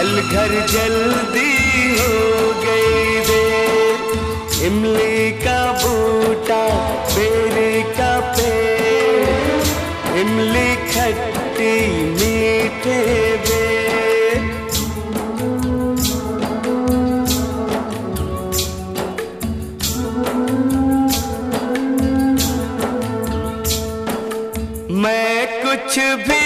चल घर जल्दी हो गई देर। इमली का बूटा, बेरी का पेड़। इमली खट्टी, मीठे बे मैं कुछ भी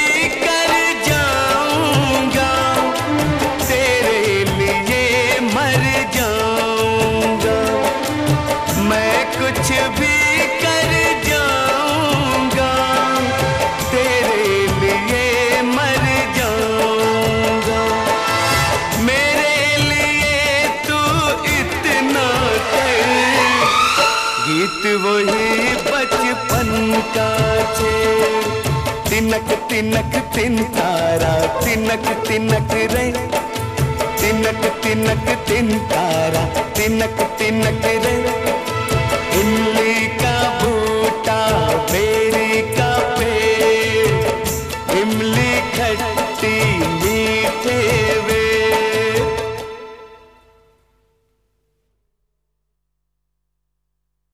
गीत वही बचपन का छे तिनक तिनक तिन तारा, तिनक तिनक रे। तिनक तिनक तिन तारा, तिनक तिनक रे। इमली का बूटा, बेरी का पेड़। इमली खट्टी